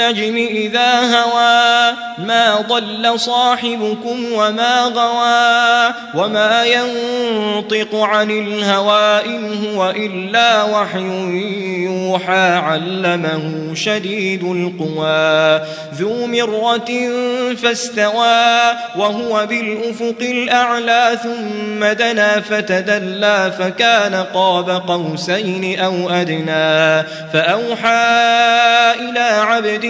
إذا هوى ما ضل صاحبكم وما غوى وما ينطق عن الهوى إن هو إلا وحي يوحى علمه شديد القوى ذو مرة فاستوى وهو بالأفق الأعلى ثم دنا فتدلى فكان قاب قوسين أو أدنى فأوحى إلى عبده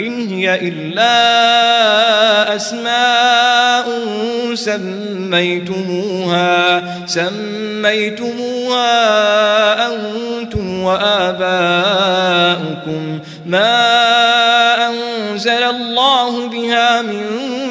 إن هي إلا أسماء سميتموها سميتموها أنتم وآباؤكم. ما أنزل الله بها من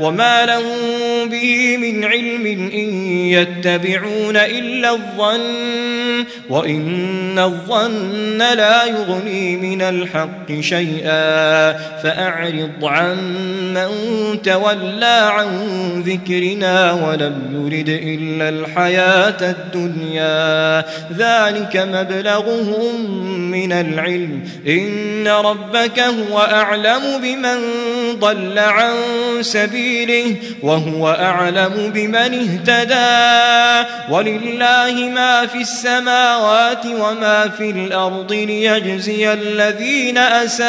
وما لهم به من علم إن يتبعون إلا الظن وإن الظن لا يغني من الحق شيئا فأعرض عن من تولى عن ذكرنا ولم يرد إلا الحياة الدنيا ذلك مبلغهم من العلم إن ربك هو أعلم بمن ضل عن سبيله وهو أعلم بمن اهتدى ولله ما في السماوات وما في الأرض ليجزي الذين أساءوا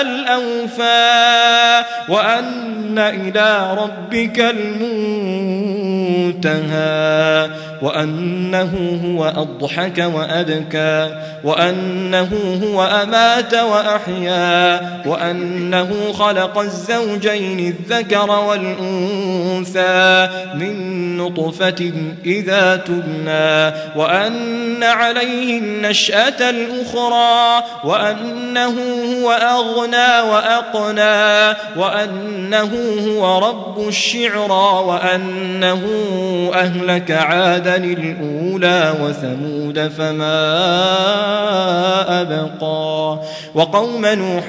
الأوفى وأن إلى ربك المنتهى وأنه هو أضحك وأبكى وأنه هو أمات وأحيا وأنه خلق الزوجين الذكر والأنثى من نطفة إذا تبنى وأن عليه النشأة الأخرى وأنه هو أغنى وأقنى وأنه هو رب الشعرى وأنه أهلك عادا الأولى وثمود فما أبقى. وقوم نوح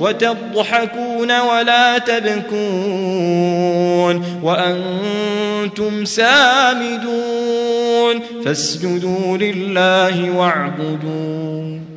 وتضحكون ولا تبكون وأنتم سامدون فاسجدوا لله واعبدون